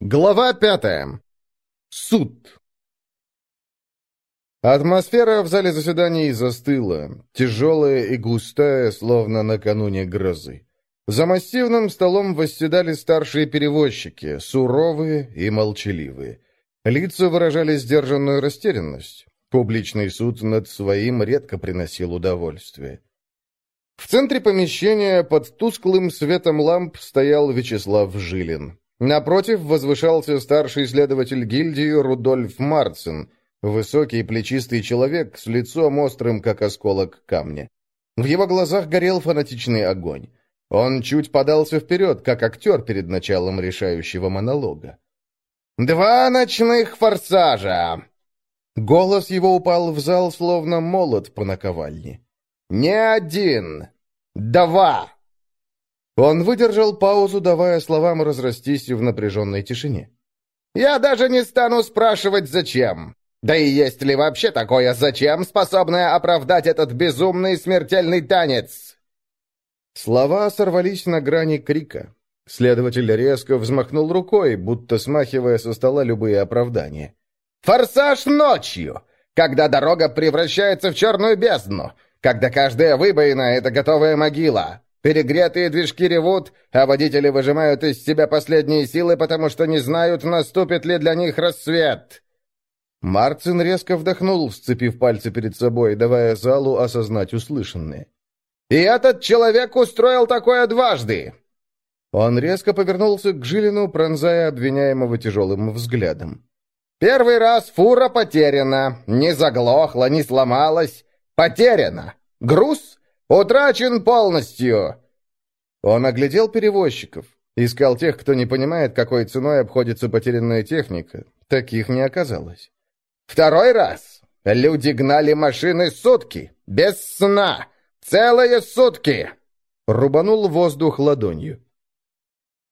Глава пятая. Суд. Атмосфера в зале заседаний застыла, тяжелая и густая, словно накануне грозы. За массивным столом восседали старшие перевозчики, суровые и молчаливые. Лица выражали сдержанную растерянность. Публичный суд над своим редко приносил удовольствие. В центре помещения под тусклым светом ламп стоял Вячеслав Жилин. Напротив возвышался старший следователь гильдии Рудольф Марцин, высокий плечистый человек с лицом острым, как осколок камня. В его глазах горел фанатичный огонь. Он чуть подался вперед, как актер перед началом решающего монолога. «Два ночных форсажа!» Голос его упал в зал, словно молот по наковальне. «Не один! Два!» Он выдержал паузу, давая словам разрастись в напряженной тишине. «Я даже не стану спрашивать, зачем. Да и есть ли вообще такое «зачем», способное оправдать этот безумный смертельный танец?» Слова сорвались на грани крика. Следователь резко взмахнул рукой, будто смахивая со стола любые оправдания. «Форсаж ночью! Когда дорога превращается в черную бездну! Когда каждая выбоина — это готовая могила! Перегретые движки ревут, а водители выжимают из себя последние силы, потому что не знают, наступит ли для них рассвет. Марцин резко вдохнул, сцепив пальцы перед собой, давая залу осознать услышанное. «И этот человек устроил такое дважды!» Он резко повернулся к Жилину, пронзая обвиняемого тяжелым взглядом. «Первый раз фура потеряна, не заглохла, не сломалась. Потеряна. Груз «Утрачен полностью!» Он оглядел перевозчиков, искал тех, кто не понимает, какой ценой обходится потерянная техника. Таких не оказалось. «Второй раз! Люди гнали машины сутки, без сна! Целые сутки!» Рубанул воздух ладонью.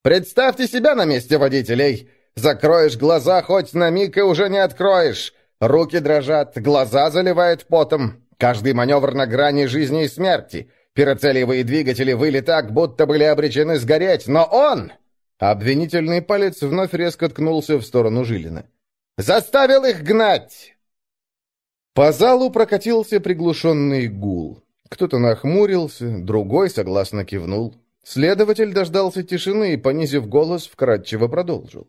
«Представьте себя на месте водителей! Закроешь глаза хоть на миг и уже не откроешь! Руки дрожат, глаза заливают потом, Каждый маневр на грани жизни и смерти. Пироцелевые двигатели выли так, будто были обречены сгореть, но он...» Обвинительный палец вновь резко ткнулся в сторону Жилина. «Заставил их гнать!» По залу прокатился приглушенный гул. Кто-то нахмурился, другой согласно кивнул. Следователь дождался тишины и, понизив голос, вкратчиво продолжил.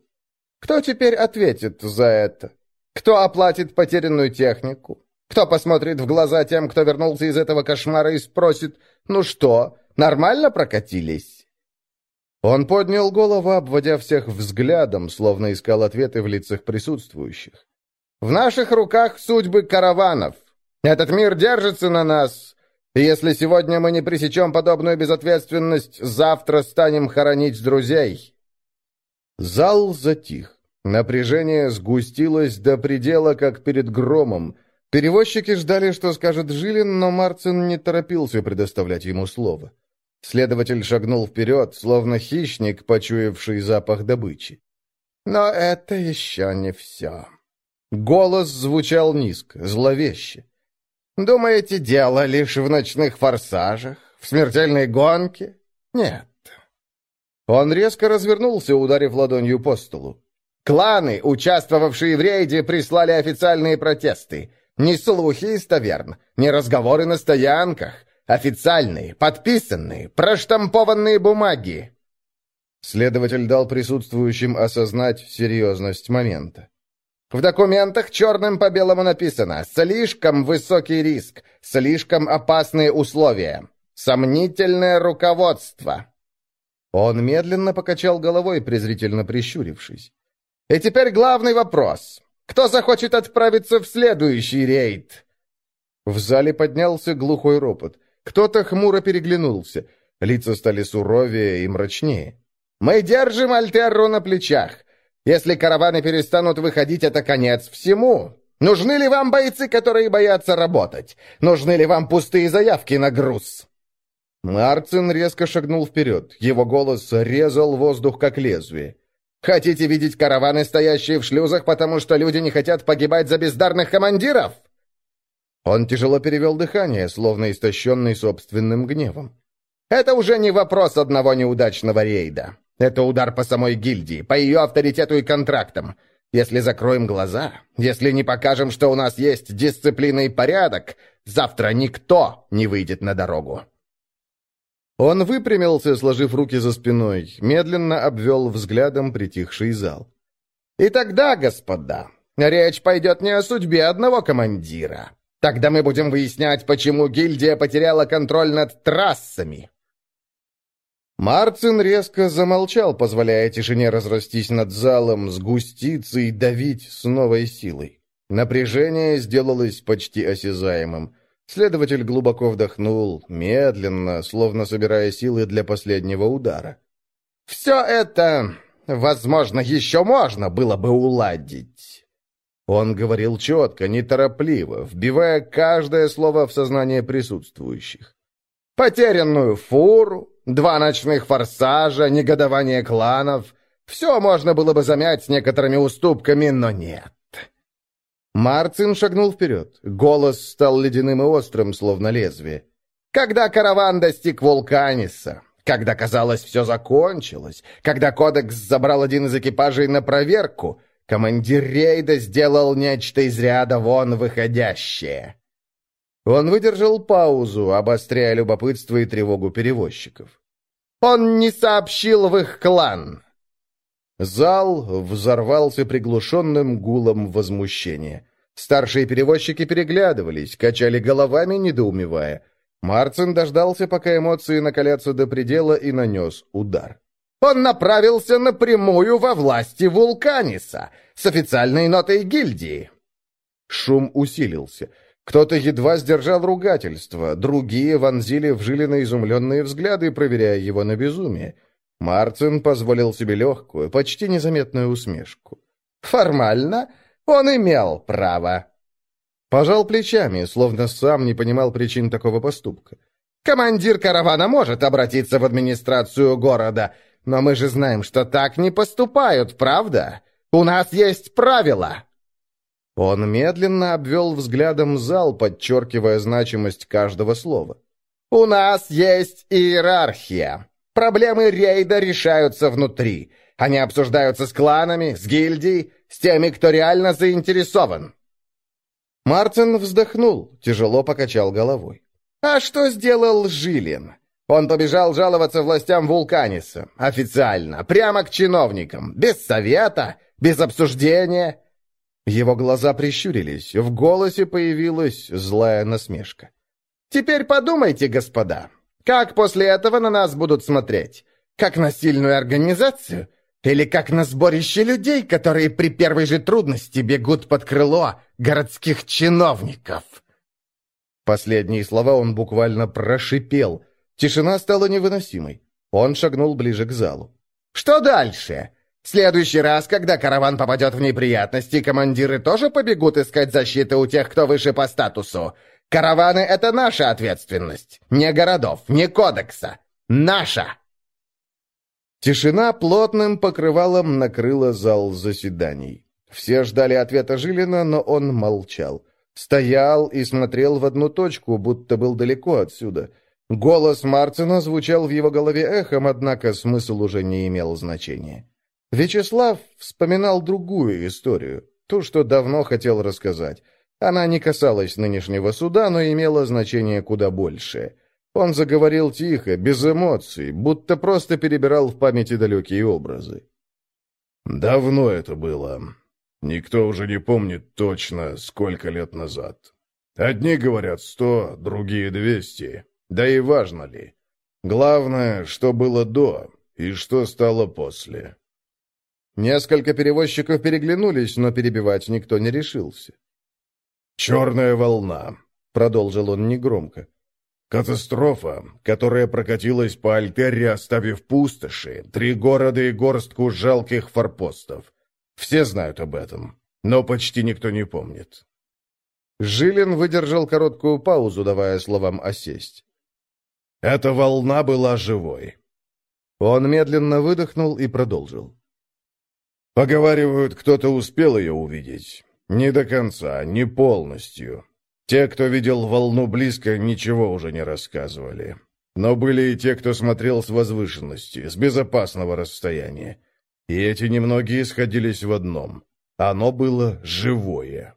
«Кто теперь ответит за это? Кто оплатит потерянную технику? Кто посмотрит в глаза тем, кто вернулся из этого кошмара и спросит, «Ну что, нормально прокатились?» Он поднял голову, обводя всех взглядом, словно искал ответы в лицах присутствующих. «В наших руках судьбы караванов. Этот мир держится на нас. И если сегодня мы не пресечем подобную безответственность, завтра станем хоронить друзей». Зал затих. Напряжение сгустилось до предела, как перед громом — Перевозчики ждали, что скажет Жилин, но Марцин не торопился предоставлять ему слово. Следователь шагнул вперед, словно хищник, почуявший запах добычи. «Но это еще не все». Голос звучал низко, зловеще. «Думаете, дело лишь в ночных форсажах, в смертельной гонке? Нет». Он резко развернулся, ударив ладонью по столу. «Кланы, участвовавшие в рейде, прислали официальные протесты. Не слухи из таверн, не разговоры на стоянках. Официальные, подписанные, проштампованные бумаги. Следователь дал присутствующим осознать серьезность момента. В документах черным по белому написано «Слишком высокий риск, слишком опасные условия, сомнительное руководство». Он медленно покачал головой, презрительно прищурившись. «И теперь главный вопрос. Кто захочет отправиться в следующий рейд?» В зале поднялся глухой ропот. Кто-то хмуро переглянулся. Лица стали суровее и мрачнее. «Мы держим Альтерру на плечах. Если караваны перестанут выходить, это конец всему. Нужны ли вам бойцы, которые боятся работать? Нужны ли вам пустые заявки на груз?» Марцин резко шагнул вперед. Его голос резал воздух, как лезвие. Хотите видеть караваны, стоящие в шлюзах, потому что люди не хотят погибать за бездарных командиров?» Он тяжело перевел дыхание, словно истощенный собственным гневом. «Это уже не вопрос одного неудачного рейда. Это удар по самой гильдии, по ее авторитету и контрактам. Если закроем глаза, если не покажем, что у нас есть дисциплина и порядок, завтра никто не выйдет на дорогу». Он выпрямился, сложив руки за спиной, медленно обвел взглядом притихший зал. «И тогда, господа, речь пойдет не о судьбе одного командира. Тогда мы будем выяснять, почему гильдия потеряла контроль над трассами». Марцин резко замолчал, позволяя тишине разрастись над залом, сгуститься и давить с новой силой. Напряжение сделалось почти осязаемым. Следователь глубоко вдохнул, медленно, словно собирая силы для последнего удара. «Все это, возможно, еще можно было бы уладить». Он говорил четко, неторопливо, вбивая каждое слово в сознание присутствующих. «Потерянную фуру, два ночных форсажа, негодование кланов — все можно было бы замять некоторыми уступками, но нет. Марцин шагнул вперед. Голос стал ледяным и острым, словно лезвие. «Когда караван достиг Вулканиса, когда, казалось, все закончилось, когда Кодекс забрал один из экипажей на проверку, командир рейда сделал нечто из ряда вон выходящее». Он выдержал паузу, обостряя любопытство и тревогу перевозчиков. «Он не сообщил в их клан!» Зал взорвался приглушенным гулом возмущения. Старшие перевозчики переглядывались, качали головами, недоумевая. Марцин дождался, пока эмоции накалятся до предела, и нанес удар. «Он направился напрямую во власти Вулканиса с официальной нотой гильдии!» Шум усилился. Кто-то едва сдержал ругательство, другие вонзили в Жилина изумленные взгляды, проверяя его на безумие. Марцин позволил себе легкую, почти незаметную усмешку. «Формально он имел право». Пожал плечами, словно сам не понимал причин такого поступка. «Командир каравана может обратиться в администрацию города, но мы же знаем, что так не поступают, правда? У нас есть правила!» Он медленно обвел взглядом зал, подчеркивая значимость каждого слова. «У нас есть иерархия. Проблемы рейда решаются внутри. Они обсуждаются с кланами, с гильдией, с теми, кто реально заинтересован». Мартин вздохнул, тяжело покачал головой. «А что сделал Жилин? Он побежал жаловаться властям Вулканиса. Официально, прямо к чиновникам. Без совета, без обсуждения». Его глаза прищурились, в голосе появилась злая насмешка. «Теперь подумайте, господа, как после этого на нас будут смотреть? Как на сильную организацию? Или как на сборище людей, которые при первой же трудности бегут под крыло городских чиновников. Последние слова он буквально прошипел. Тишина стала невыносимой. Он шагнул ближе к залу. «Что дальше? В следующий раз, когда караван попадет в неприятности, командиры тоже побегут искать защиты у тех, кто выше по статусу. Караваны — это наша ответственность. Не городов, не кодекса. Наша!» Тишина плотным покрывалом накрыла зал заседаний. Все ждали ответа Жилина, но он молчал. Стоял и смотрел в одну точку, будто был далеко отсюда. Голос Марцина звучал в его голове эхом, однако смысл уже не имел значения. Вячеслав вспоминал другую историю, ту, что давно хотел рассказать. Она не касалась нынешнего суда, но имела значение куда большее — он заговорил тихо, без эмоций, будто просто перебирал в памяти далекие образы. «Давно это было. Никто уже не помнит точно, сколько лет назад. Одни говорят сто, другие двести. Да и важно ли. Главное, что было до и что стало после». Несколько перевозчиков переглянулись, но перебивать никто не решился. «Черная волна», — продолжил он негромко. Катастрофа, которая прокатилась по Альтере, оставив пустоши, три города и горстку жалких форпостов. Все знают об этом, но почти никто не помнит. Жилин выдержал короткую паузу, давая словам осесть. Эта волна была живой. Он медленно выдохнул и продолжил. Поговаривают, кто-то успел ее увидеть. Не до конца, не полностью. Те, кто видел волну близко, ничего уже не рассказывали. Но были и те, кто смотрел с возвышенности, с безопасного расстояния. И эти немногие сходились в одном. Оно было живое.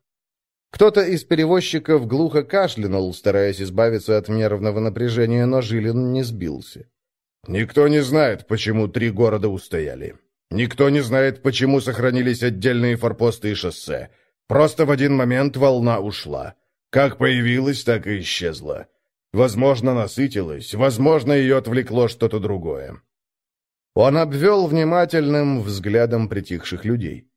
Кто-то из перевозчиков глухо кашлянул, стараясь избавиться от нервного напряжения, но Жилин не сбился. «Никто не знает, почему три города устояли. Никто не знает, почему сохранились отдельные форпосты и шоссе. Просто в один момент волна ушла. Как появилась, так и исчезла. Возможно, насытилась, возможно, ее отвлекло что-то другое». Он обвел внимательным взглядом притихших людей.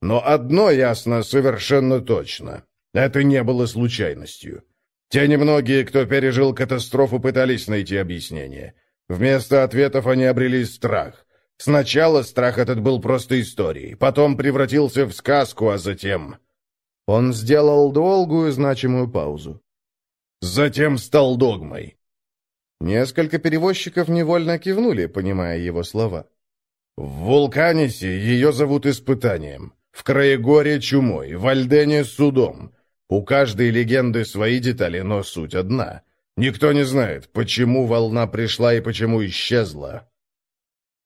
Но одно ясно совершенно точно. Это не было случайностью. Те немногие, кто пережил катастрофу, пытались найти объяснение. Вместо ответов они обрели страх. Сначала страх этот был просто историей, потом превратился в сказку, а затем... Он сделал долгую значимую паузу. Затем стал догмой. Несколько перевозчиков невольно кивнули, понимая его слова. В Вулканисе ее зовут Испытанием. В Краегоре чумой, в Альдене судом. У каждой легенды свои детали, но суть одна. Никто не знает, почему волна пришла и почему исчезла.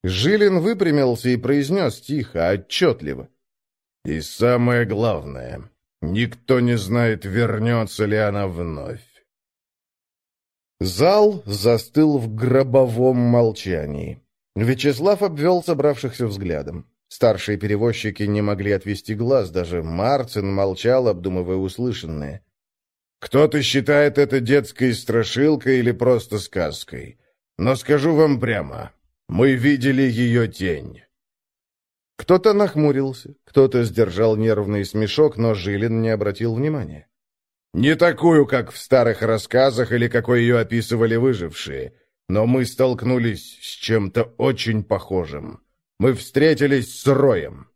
Жилин выпрямился и произнес тихо, отчетливо. И самое главное, никто не знает, вернется ли она вновь. Зал застыл в гробовом молчании. Вячеслав обвел собравшихся взглядом. Старшие перевозчики не могли отвести глаз, даже Марцин молчал, обдумывая услышанное. «Кто-то считает это детской страшилкой или просто сказкой. Но скажу вам прямо, мы видели ее тень». Кто-то нахмурился, кто-то сдержал нервный смешок, но Жилин не обратил внимания. «Не такую, как в старых рассказах или какой ее описывали выжившие, но мы столкнулись с чем-то очень похожим». Мы встретились с Роем».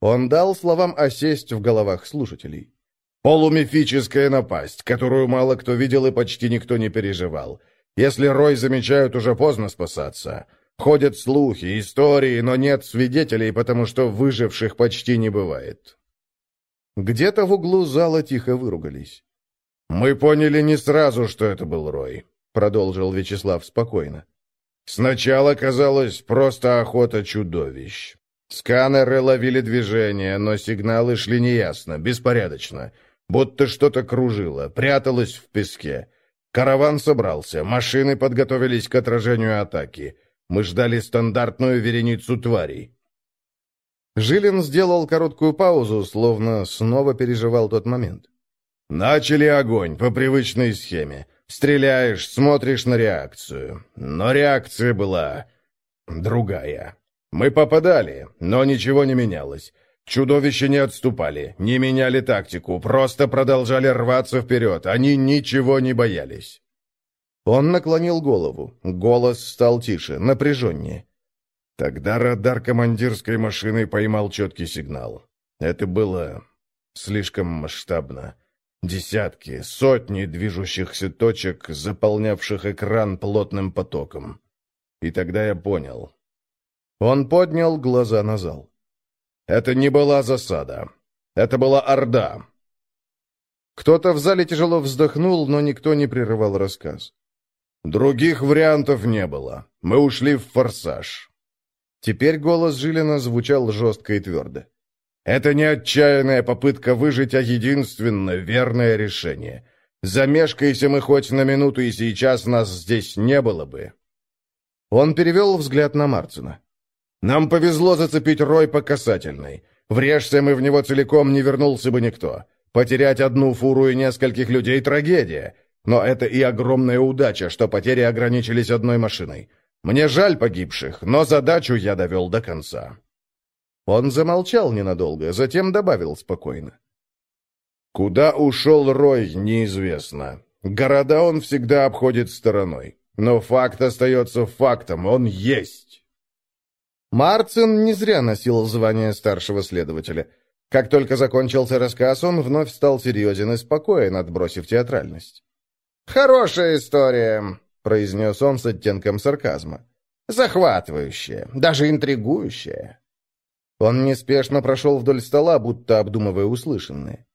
Он дал словам осесть в головах слушателей. «Полумифическая напасть, которую мало кто видел и почти никто не переживал. Если Рой замечают, уже поздно спасаться. Ходят слухи, истории, но нет свидетелей, потому что выживших почти не бывает». Где-то в углу зала тихо выругались. «Мы поняли не сразу, что это был Рой», — продолжил Вячеслав спокойно. Сначала казалось просто охота чудовищ. Сканеры ловили движение, но сигналы шли неясно, беспорядочно. Будто что-то кружило, пряталось в песке. Караван собрался, машины подготовились к отражению атаки. Мы ждали стандартную вереницу тварей. Жилин сделал короткую паузу, словно снова переживал тот момент. Начали огонь по привычной схеме. Стреляешь, смотришь на реакцию. Но реакция была другая. Мы попадали, но ничего не менялось. Чудовища не отступали, не меняли тактику, просто продолжали рваться вперед. Они ничего не боялись. Он наклонил голову. Голос стал тише, напряженнее. Тогда радар командирской машины поймал четкий сигнал. Это было слишком масштабно. Десятки, сотни движущихся точек, заполнявших экран плотным потоком. И тогда я понял. Он поднял глаза на зал. Это не была засада. Это была орда. Кто-то в зале тяжело вздохнул, но никто не прерывал рассказ. Других вариантов не было. Мы ушли в форсаж. Теперь голос Жилина звучал жестко и твердо. Это не отчаянная попытка выжить, а единственное верное решение. Замешкайся мы хоть на минуту, и сейчас нас здесь не было бы». Он перевел взгляд на Марцина. «Нам повезло зацепить рой по касательной. Врежься мы в него целиком, не вернулся бы никто. Потерять одну фуру и нескольких людей — трагедия. Но это и огромная удача, что потери ограничились одной машиной. Мне жаль погибших, но задачу я довел до конца». Он замолчал ненадолго, затем добавил спокойно. «Куда ушел Рой, неизвестно. Города он всегда обходит стороной. Но факт остается фактом, он есть». Марцин не зря носил звание старшего следователя. Как только закончился рассказ, он вновь стал серьезен и спокоен, отбросив театральность. «Хорошая история», — произнес он с оттенком сарказма. «Захватывающая, даже интригующая. Он неспешно прошел вдоль стола, будто обдумывая услышанное.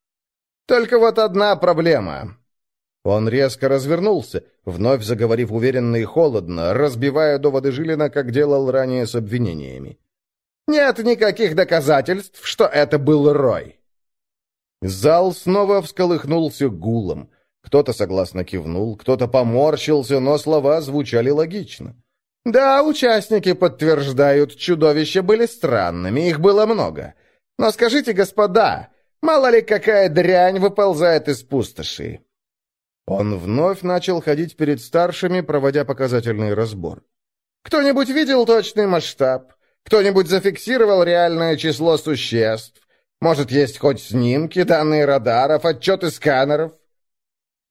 «Только вот одна проблема». Он резко развернулся, вновь заговорив уверенно и холодно, разбивая доводы Жилина, как делал ранее с обвинениями. «Нет никаких доказательств, что это был Рой!» Зал снова всколыхнулся гулом. Кто-то согласно кивнул, кто-то поморщился, но слова звучали логично. «Да, участники подтверждают, чудовища были странными, их было много. Но скажите, господа, мало ли какая дрянь выползает из пустоши. Он вновь начал ходить перед старшими, проводя показательный разбор. «Кто-нибудь видел точный масштаб? Кто-нибудь зафиксировал реальное число существ? Может, есть хоть снимки, данные радаров, отчеты сканеров?»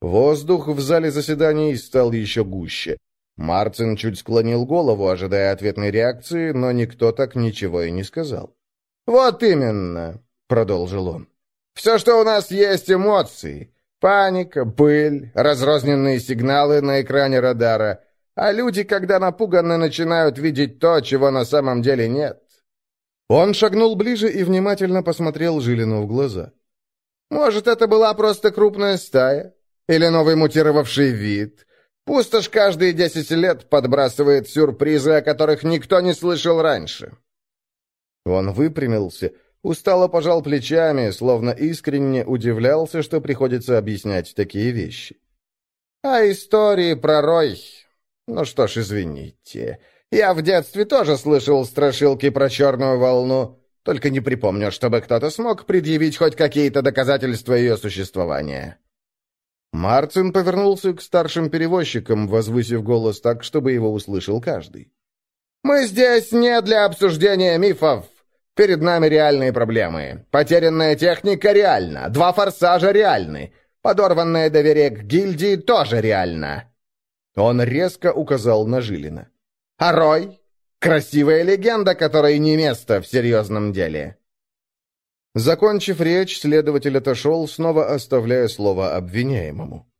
Воздух в зале заседаний стал еще гуще. Марцин чуть склонил голову, ожидая ответной реакции, но никто так ничего и не сказал. «Вот именно», — продолжил он. «Все, что у нас есть, эмоции. Паника, пыль, разрозненные сигналы на экране радара. А люди, когда напуганы, начинают видеть то, чего на самом деле нет. Он шагнул ближе и внимательно посмотрел Жилину в глаза. «Может, это была просто крупная стая? Или новый мутировавший вид? Пустошь каждые десять лет подбрасывает сюрпризы, о которых никто не слышал раньше». Он выпрямился Устало пожал плечами, словно искренне удивлялся, что приходится объяснять такие вещи. «А истории про Рой... Ну что ж, извините. Я в детстве тоже слышал страшилки про черную волну, только не припомню, чтобы кто-то смог предъявить хоть какие-то доказательства ее существования». Марцин повернулся к старшим перевозчикам, возвысив голос так, чтобы его услышал каждый. «Мы здесь не для обсуждения мифов. Перед нами реальные проблемы. Потерянная техника реальна. Два форсажа реальны. Подорванное доверие к гильдии тоже реально. Он резко указал на Жилина. А Рой? Красивая легенда, которой не место в серьезном деле. Закончив речь, следователь отошел, снова оставляя слово обвиняемому.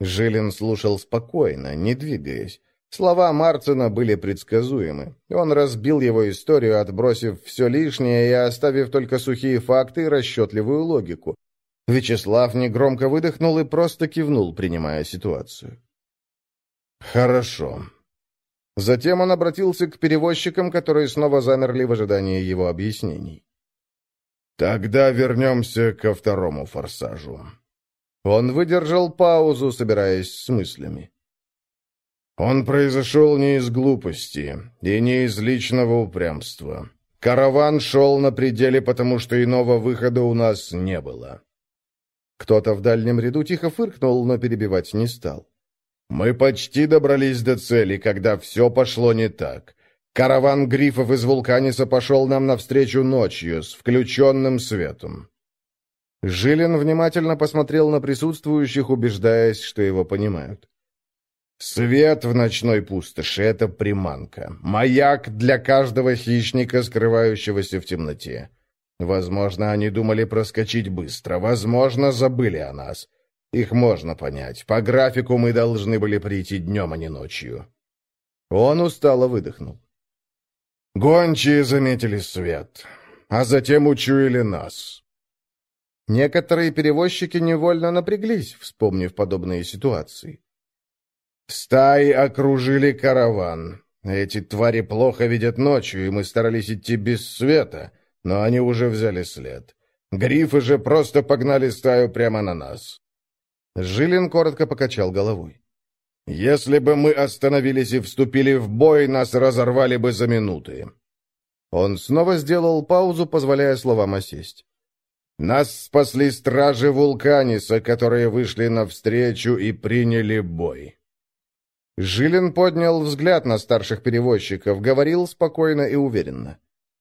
Жилин слушал спокойно, не двигаясь. Слова Марцина были предсказуемы. Он разбил его историю, отбросив все лишнее и оставив только сухие факты и расчетливую логику. Вячеслав негромко выдохнул и просто кивнул, принимая ситуацию. «Хорошо». Затем он обратился к перевозчикам, которые снова замерли в ожидании его объяснений. «Тогда вернемся ко второму форсажу». Он выдержал паузу, собираясь с мыслями. Он произошел не из глупости и не из личного упрямства. Караван шел на пределе, потому что иного выхода у нас не было. Кто-то в дальнем ряду тихо фыркнул, но перебивать не стал. Мы почти добрались до цели, когда все пошло не так. Караван грифов из Вулканиса пошел нам навстречу ночью с включенным светом. Жилин внимательно посмотрел на присутствующих, убеждаясь, что его понимают. Свет в ночной пустоши — это приманка. Маяк для каждого хищника, скрывающегося в темноте. Возможно, они думали проскочить быстро. Возможно, забыли о нас. Их можно понять. По графику мы должны были прийти днем, а не ночью. Он устало выдохнул. Гончие заметили свет, а затем учуяли нас. Некоторые перевозчики невольно напряглись, вспомнив подобные ситуации. Стаи окружили караван. Эти твари плохо видят ночью, и мы старались идти без света, но они уже взяли след. Грифы же просто погнали стаю прямо на нас. Жилин коротко покачал головой. «Если бы мы остановились и вступили в бой, нас разорвали бы за минуты». Он снова сделал паузу, позволяя словам осесть. «Нас спасли стражи Вулканиса, которые вышли навстречу и приняли бой. Жилин поднял взгляд на старших перевозчиков, говорил спокойно и уверенно.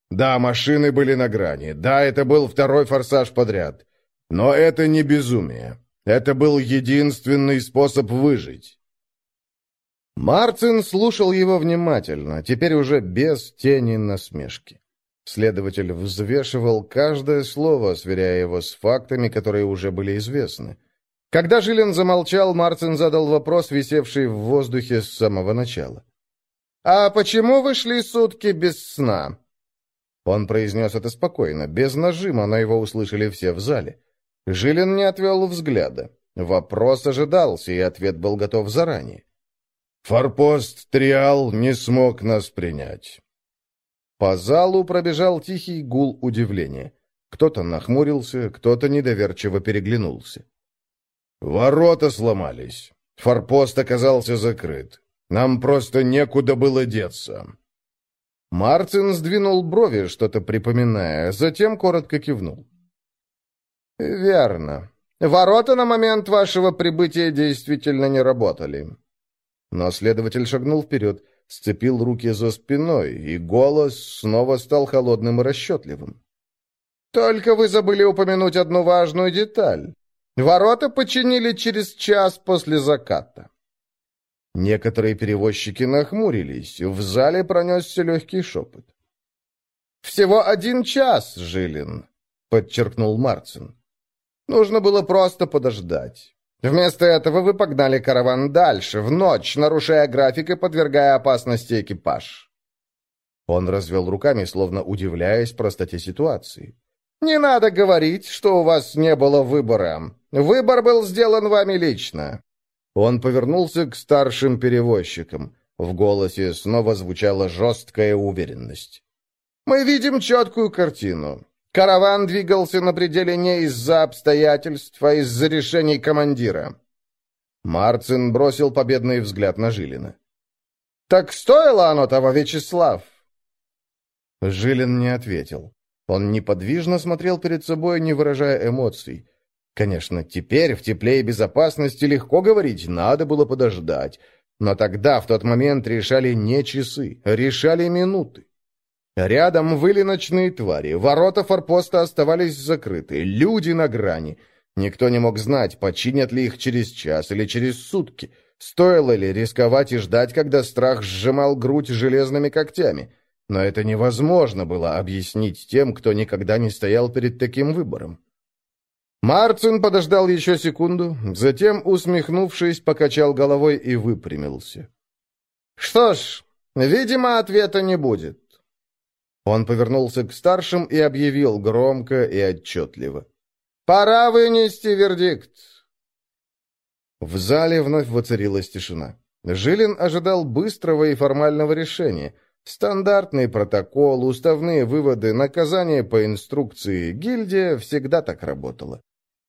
«Да, машины были на грани. Да, это был второй форсаж подряд. Но это не безумие. Это был единственный способ выжить». Марцин слушал его внимательно, теперь уже без тени насмешки. Следователь взвешивал каждое слово, сверяя его с фактами, которые уже были известны. Когда Жилин замолчал, Марцин задал вопрос, висевший в воздухе с самого начала. «А почему вы шли сутки без сна?» Он произнес это спокойно, без нажима, но его услышали все в зале. Жилин не отвел взгляда. Вопрос ожидался, и ответ был готов заранее. «Форпост Триал не смог нас принять». По залу пробежал тихий гул удивления. Кто-то нахмурился, кто-то недоверчиво переглянулся. «Ворота сломались. Форпост оказался закрыт. Нам просто некуда было деться». Мартин сдвинул брови, что-то припоминая, затем коротко кивнул. «Верно. Ворота на момент вашего прибытия действительно не работали». Но следователь шагнул вперед, сцепил руки за спиной, и голос снова стал холодным и расчетливым. «Только вы забыли упомянуть одну важную деталь. Ворота починили через час после заката». Некоторые перевозчики нахмурились, в зале пронесся легкий шепот. «Всего один час, Жилин», — подчеркнул Марцин. Нужно было просто подождать. Вместо этого вы погнали караван дальше, в ночь, нарушая график и подвергая опасности экипаж. Он развел руками, словно удивляясь простоте ситуации. «Не надо говорить, что у вас не было выбора. Выбор был сделан вами лично». Он повернулся к старшим перевозчикам. В голосе снова звучала жесткая уверенность. «Мы видим четкую картину. Караван двигался на пределе не из-за обстоятельств, а из-за решений командира. Марцин бросил победный взгляд на Жилина. «Так стоило оно того, Вячеслав?» Жилин не ответил. Он неподвижно смотрел перед собой, не выражая эмоций. Конечно, теперь в тепле и безопасности легко говорить, надо было подождать. Но тогда, в тот момент, решали не часы, решали минуты. Рядом выли ночные твари, ворота форпоста оставались закрыты, люди на грани. Никто не мог знать, починят ли их через час или через сутки. Стоило ли рисковать и ждать, когда страх сжимал грудь железными когтями? Но это невозможно было объяснить тем, кто никогда не стоял перед таким выбором. Марцин подождал еще секунду, затем, усмехнувшись, покачал головой и выпрямился. «Что ж, видимо, ответа не будет. Он повернулся к старшим и объявил громко и отчетливо. «Пора вынести вердикт!» В зале вновь воцарилась тишина. Жилин ожидал быстрого и формального решения. Стандартный протокол, уставные выводы, наказание по инструкции. Гильдия всегда так работала.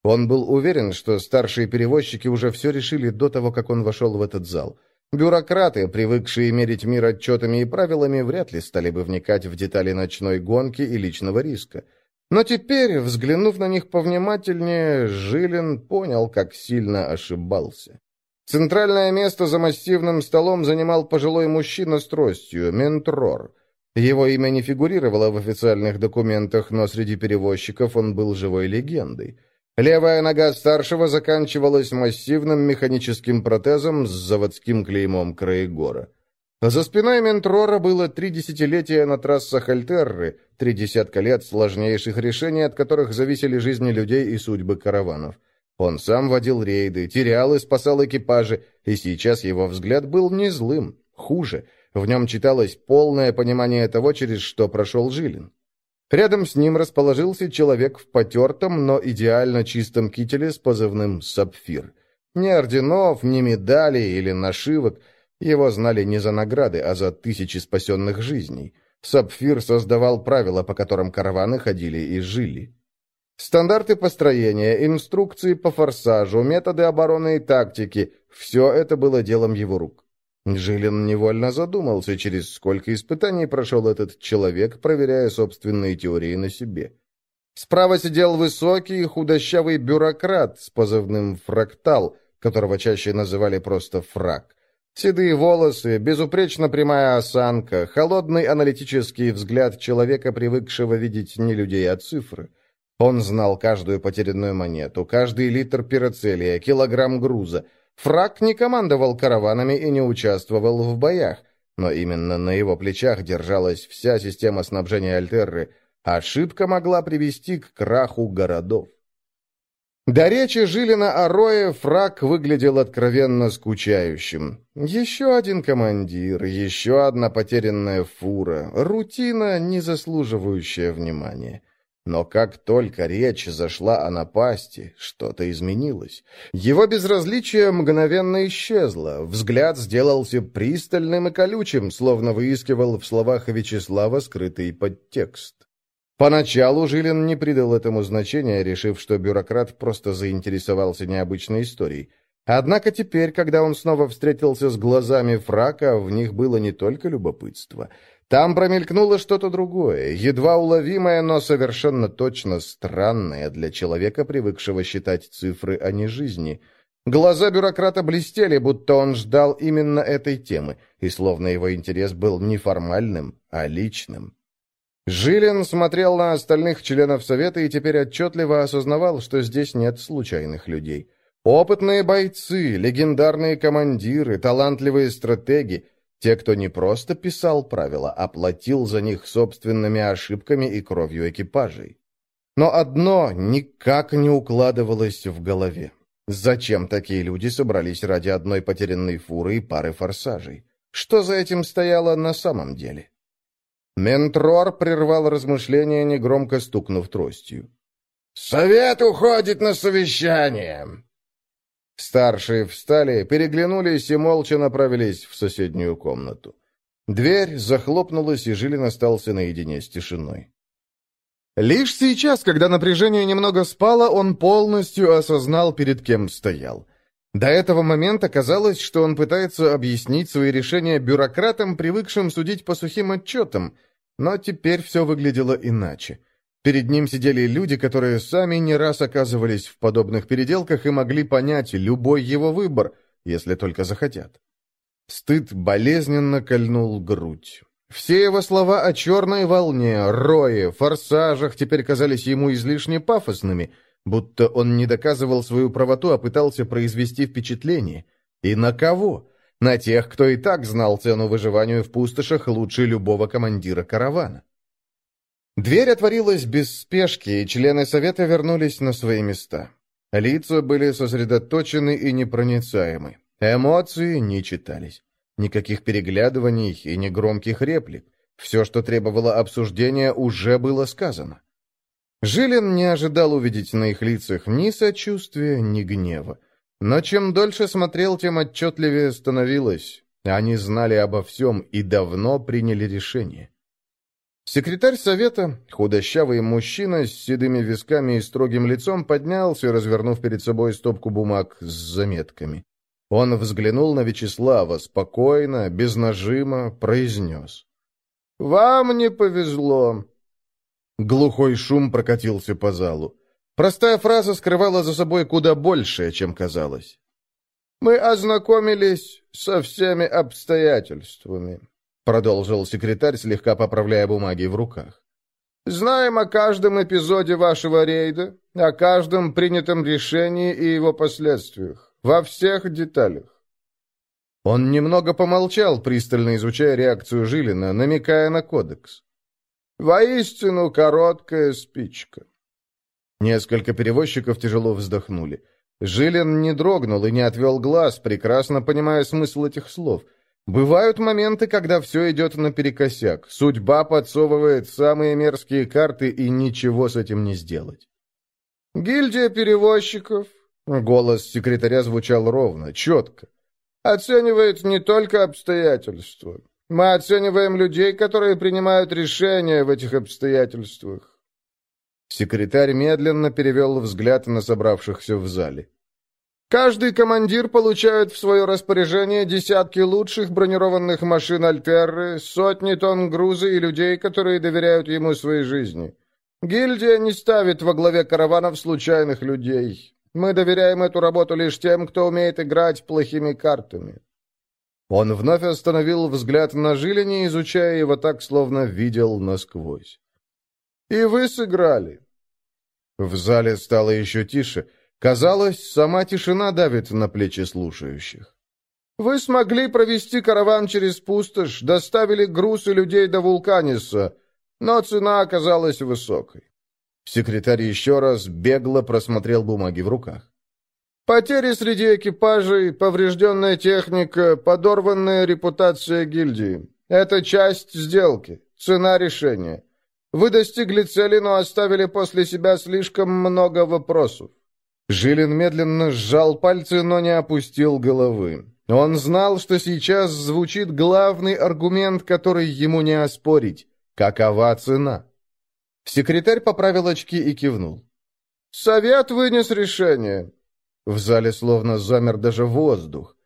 Он был уверен, что старшие перевозчики уже все решили до того, как он вошел в этот зал. Бюрократы, привыкшие мерить мир отчетами и правилами, вряд ли стали бы вникать в детали ночной гонки и личного риска. Но теперь, взглянув на них повнимательнее, Жилин понял, как сильно ошибался. Центральное место за массивным столом занимал пожилой мужчина с тростью, Ментрор. Его имя не фигурировало в официальных документах, но среди перевозчиков он был живой легендой. Левая нога старшего заканчивалась массивным механическим протезом с заводским клеймом Краегора. За спиной Ментрора было три десятилетия на трассах Альтерры, три десятка лет сложнейших решений, от которых зависели жизни людей и судьбы караванов. Он сам водил рейды, терял и спасал экипажи, и сейчас его взгляд был не злым, хуже. В нем читалось полное понимание того, через что прошел Жилин. Рядом с ним расположился человек в потертом, но идеально чистом кителе с позывным «Сапфир». Ни орденов, ни медалей или нашивок. Его знали не за награды, а за тысячи спасенных жизней. Сапфир создавал правила, по которым караваны ходили и жили. Стандарты построения, инструкции по форсажу, методы обороны и тактики – все это было делом его рук. Жилин невольно задумался, через сколько испытаний прошел этот человек, проверяя собственные теории на себе. Справа сидел высокий худощавый бюрократ с позывным «фрактал», которого чаще называли просто «фрак». Седые волосы, безупречно прямая осанка, холодный аналитический взгляд человека, привыкшего видеть не людей, а цифры. Он знал каждую потерянную монету, каждый литр пироцелия, килограмм груза — Фрак не командовал караванами и не участвовал в боях, но именно на его плечах держалась вся система снабжения Альтерры. Ошибка могла привести к краху городов. До речи Жилина о Рое Фрак выглядел откровенно скучающим. Еще один командир, еще одна потерянная фура, рутина, не заслуживающая внимания. Но как только речь зашла о напасти, что-то изменилось. Его безразличие мгновенно исчезло, взгляд сделался пристальным и колючим, словно выискивал в словах Вячеслава скрытый подтекст. Поначалу Жилин не придал этому значения, решив, что бюрократ просто заинтересовался необычной историей. Однако теперь, когда он снова встретился с глазами фрака, в них было не только любопытство — там промелькнуло что-то другое, едва уловимое, но совершенно точно странное для человека, привыкшего считать цифры, а не жизни. Глаза бюрократа блестели, будто он ждал именно этой темы, и словно его интерес был не формальным, а личным. Жилин смотрел на остальных членов Совета и теперь отчетливо осознавал, что здесь нет случайных людей. Опытные бойцы, легендарные командиры, талантливые стратеги — те, кто не просто писал правила, а платил за них собственными ошибками и кровью экипажей. Но одно никак не укладывалось в голове. Зачем такие люди собрались ради одной потерянной фуры и пары форсажей? Что за этим стояло на самом деле? Ментрор прервал размышления, негромко стукнув тростью. «Совет уходит на совещание!» Старшие встали, переглянулись и молча направились в соседнюю комнату. Дверь захлопнулась, и Жилин остался наедине с тишиной. Лишь сейчас, когда напряжение немного спало, он полностью осознал, перед кем стоял. До этого момента казалось, что он пытается объяснить свои решения бюрократам, привыкшим судить по сухим отчетам, но теперь все выглядело иначе. Перед ним сидели люди, которые сами не раз оказывались в подобных переделках и могли понять любой его выбор, если только захотят. Стыд болезненно кольнул грудь. Все его слова о черной волне, рое, форсажах теперь казались ему излишне пафосными, будто он не доказывал свою правоту, а пытался произвести впечатление. И на кого? На тех, кто и так знал цену выживанию в пустошах лучше любого командира каравана. Дверь отворилась без спешки, и члены совета вернулись на свои места. Лица были сосредоточены и непроницаемы. Эмоции не читались. Никаких переглядываний и негромких реплик. Все, что требовало обсуждения, уже было сказано. Жилин не ожидал увидеть на их лицах ни сочувствия, ни гнева. Но чем дольше смотрел, тем отчетливее становилось. Они знали обо всем и давно приняли решение. Секретарь совета, худощавый мужчина с седыми висками и строгим лицом, поднялся, развернув перед собой стопку бумаг с заметками. Он взглянул на Вячеслава, спокойно, без нажима, произнес. «Вам не повезло». Глухой шум прокатился по залу. Простая фраза скрывала за собой куда большее, чем казалось. «Мы ознакомились со всеми обстоятельствами продолжил секретарь, слегка поправляя бумаги в руках. «Знаем о каждом эпизоде вашего рейда, о каждом принятом решении и его последствиях, во всех деталях». Он немного помолчал, пристально изучая реакцию Жилина, намекая на кодекс. «Воистину короткая спичка». Несколько перевозчиков тяжело вздохнули. Жилин не дрогнул и не отвел глаз, прекрасно понимая смысл этих слов — Бывают моменты, когда все идет наперекосяк. Судьба подсовывает самые мерзкие карты, и ничего с этим не сделать. «Гильдия перевозчиков», — голос секретаря звучал ровно, четко, «оценивает не только обстоятельства. Мы оцениваем людей, которые принимают решения в этих обстоятельствах». Секретарь медленно перевел взгляд на собравшихся в зале. Каждый командир получает в свое распоряжение десятки лучших бронированных машин «Альтерры», сотни тонн груза и людей, которые доверяют ему своей жизни. Гильдия не ставит во главе караванов случайных людей. Мы доверяем эту работу лишь тем, кто умеет играть плохими картами». Он вновь остановил взгляд на Жилине, изучая его так, словно видел насквозь. «И вы сыграли». В зале стало еще тише — Казалось, сама тишина давит на плечи слушающих. «Вы смогли провести караван через пустошь, доставили груз и людей до Вулканиса, но цена оказалась высокой». Секретарь еще раз бегло просмотрел бумаги в руках. «Потери среди экипажей, поврежденная техника, подорванная репутация гильдии. Это часть сделки, цена решения. Вы достигли цели, но оставили после себя слишком много вопросов». Жилин медленно сжал пальцы, но не опустил головы. Он знал, что сейчас звучит главный аргумент, который ему не оспорить. Какова цена? Секретарь поправил очки и кивнул. «Совет вынес решение». В зале словно замер даже воздух.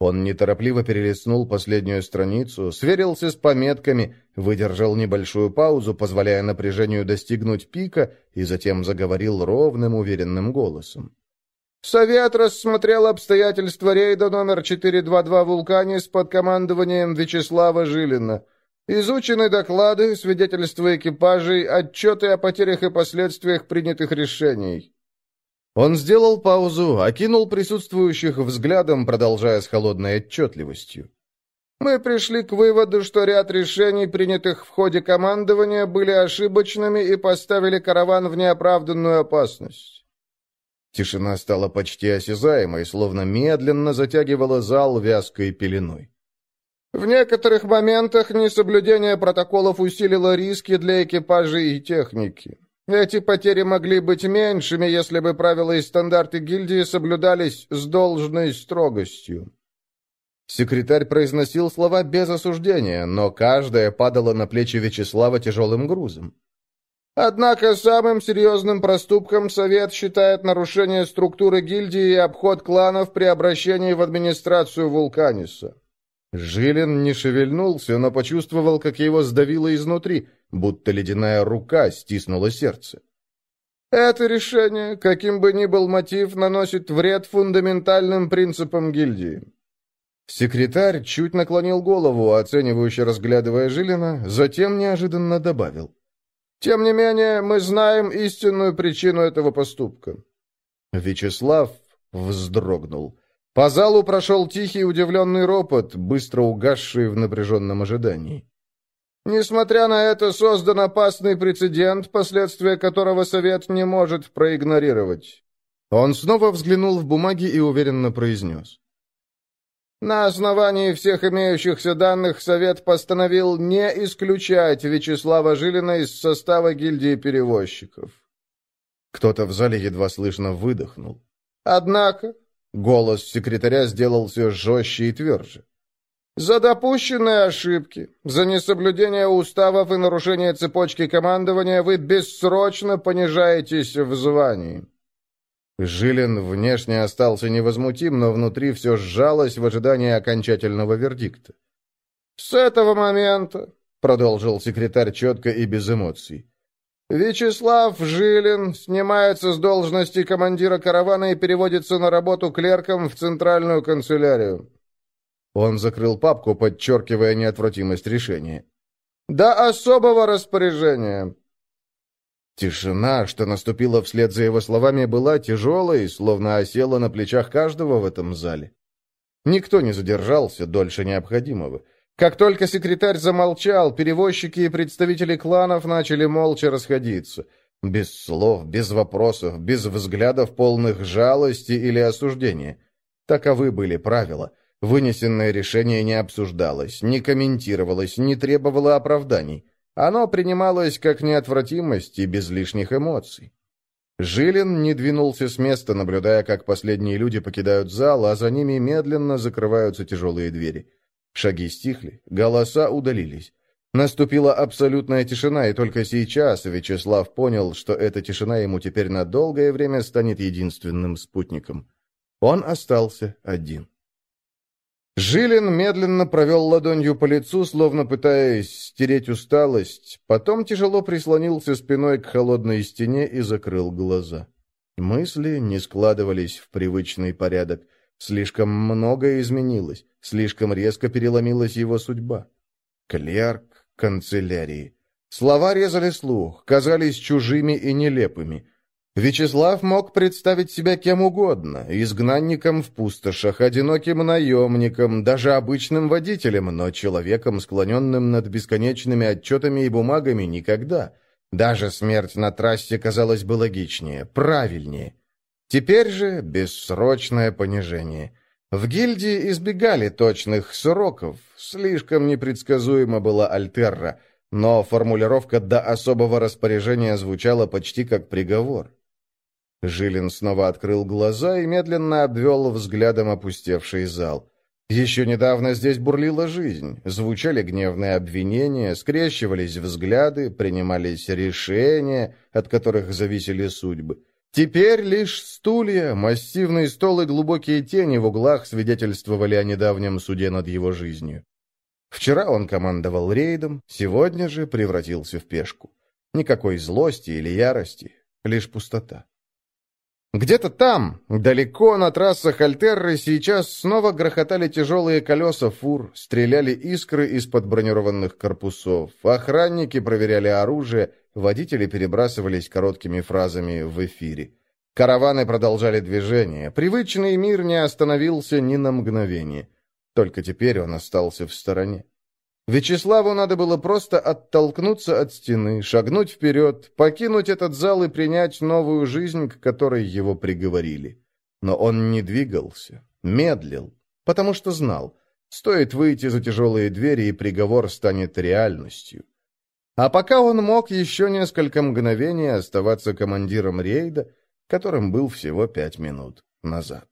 Он неторопливо перелистнул последнюю страницу, сверился с пометками, выдержал небольшую паузу, позволяя напряжению достигнуть пика, и затем заговорил ровным, уверенным голосом. Совет рассмотрел обстоятельства рейда номер 422 «Вулканис» под командованием Вячеслава Жилина. Изучены доклады, свидетельства экипажей, отчеты о потерях и последствиях принятых решений. Он сделал паузу, окинул присутствующих взглядом, продолжая с холодной отчетливостью. «Мы пришли к выводу, что ряд решений, принятых в ходе командования, были ошибочными и поставили караван в неоправданную опасность». Тишина стала почти осязаемой, словно медленно затягивала зал вязкой пеленой. В некоторых моментах несоблюдение протоколов усилило риски для экипажей и техники. Эти потери могли быть меньшими, если бы правила и стандарты гильдии соблюдались с должной строгостью. Секретарь произносил слова без осуждения, но каждая падала на плечи Вячеслава тяжелым грузом. Однако самым серьезным проступком Совет считает нарушение структуры гильдии и обход кланов при обращении в администрацию Вулканиса. Жилин не шевельнулся, но почувствовал, как его сдавило изнутри, будто ледяная рука стиснула сердце. «Это решение, каким бы ни был мотив, наносит вред фундаментальным принципам гильдии». Секретарь чуть наклонил голову, оценивающе разглядывая Жилина, затем неожиданно добавил. «Тем не менее, мы знаем истинную причину этого поступка». Вячеслав вздрогнул. По залу прошел тихий удивленный ропот, быстро угасший в напряженном ожидании. Несмотря на это, создан опасный прецедент, последствия которого Совет не может проигнорировать. Он снова взглянул в бумаги и уверенно произнес. На основании всех имеющихся данных Совет постановил не исключать Вячеслава Жилина из состава гильдии перевозчиков. Кто-то в зале едва слышно выдохнул. Однако, Голос секретаря сделался жестче и тверже. «За допущенные ошибки, за несоблюдение уставов и нарушение цепочки командования вы бессрочно понижаетесь в звании». Жилин внешне остался невозмутим, но внутри все сжалось в ожидании окончательного вердикта. «С этого момента», — продолжил секретарь четко и без эмоций, Вячеслав Жилин снимается с должности командира каравана и переводится на работу клерком в центральную канцелярию. Он закрыл папку, подчеркивая неотвратимость решения. «До особого распоряжения!» Тишина, что наступила вслед за его словами, была тяжелой, словно осела на плечах каждого в этом зале. Никто не задержался дольше необходимого. Как только секретарь замолчал, перевозчики и представители кланов начали молча расходиться. Без слов, без вопросов, без взглядов полных жалости или осуждения. Таковы были правила. Вынесенное решение не обсуждалось, не комментировалось, не требовало оправданий. Оно принималось как неотвратимость и без лишних эмоций. Жилин не двинулся с места, наблюдая, как последние люди покидают зал, а за ними медленно закрываются тяжелые двери. Шаги стихли, голоса удалились. Наступила абсолютная тишина, и только сейчас Вячеслав понял, что эта тишина ему теперь на долгое время станет единственным спутником. Он остался один. Жилин медленно провел ладонью по лицу, словно пытаясь стереть усталость, потом тяжело прислонился спиной к холодной стене и закрыл глаза. Мысли не складывались в привычный порядок. Слишком многое изменилось, слишком резко переломилась его судьба. Клерк канцелярии. Слова резали слух, казались чужими и нелепыми. Вячеслав мог представить себя кем угодно, изгнанником в пустошах, одиноким наемником, даже обычным водителем, но человеком, склоненным над бесконечными отчетами и бумагами, никогда. Даже смерть на трассе казалась бы логичнее, правильнее. Теперь же бессрочное понижение. В гильдии избегали точных сроков, слишком непредсказуема была Альтерра, но формулировка «до особого распоряжения» звучала почти как приговор. Жилин снова открыл глаза и медленно обвел взглядом опустевший зал. Еще недавно здесь бурлила жизнь, звучали гневные обвинения, скрещивались взгляды, принимались решения, от которых зависели судьбы. Теперь лишь стулья, массивный стол и глубокие тени в углах свидетельствовали о недавнем суде над его жизнью. Вчера он командовал рейдом, сегодня же превратился в пешку. Никакой злости или ярости, лишь пустота. Где-то там, далеко на трассах Альтерры, сейчас снова грохотали тяжелые колеса фур, стреляли искры из-под бронированных корпусов, охранники проверяли оружие, водители перебрасывались короткими фразами в эфире. Караваны продолжали движение, привычный мир не остановился ни на мгновение. Только теперь он остался в стороне. Вячеславу надо было просто оттолкнуться от стены, шагнуть вперед, покинуть этот зал и принять новую жизнь, к которой его приговорили. Но он не двигался, медлил, потому что знал, стоит выйти за тяжелые двери, и приговор станет реальностью. А пока он мог еще несколько мгновений оставаться командиром рейда, которым был всего пять минут назад.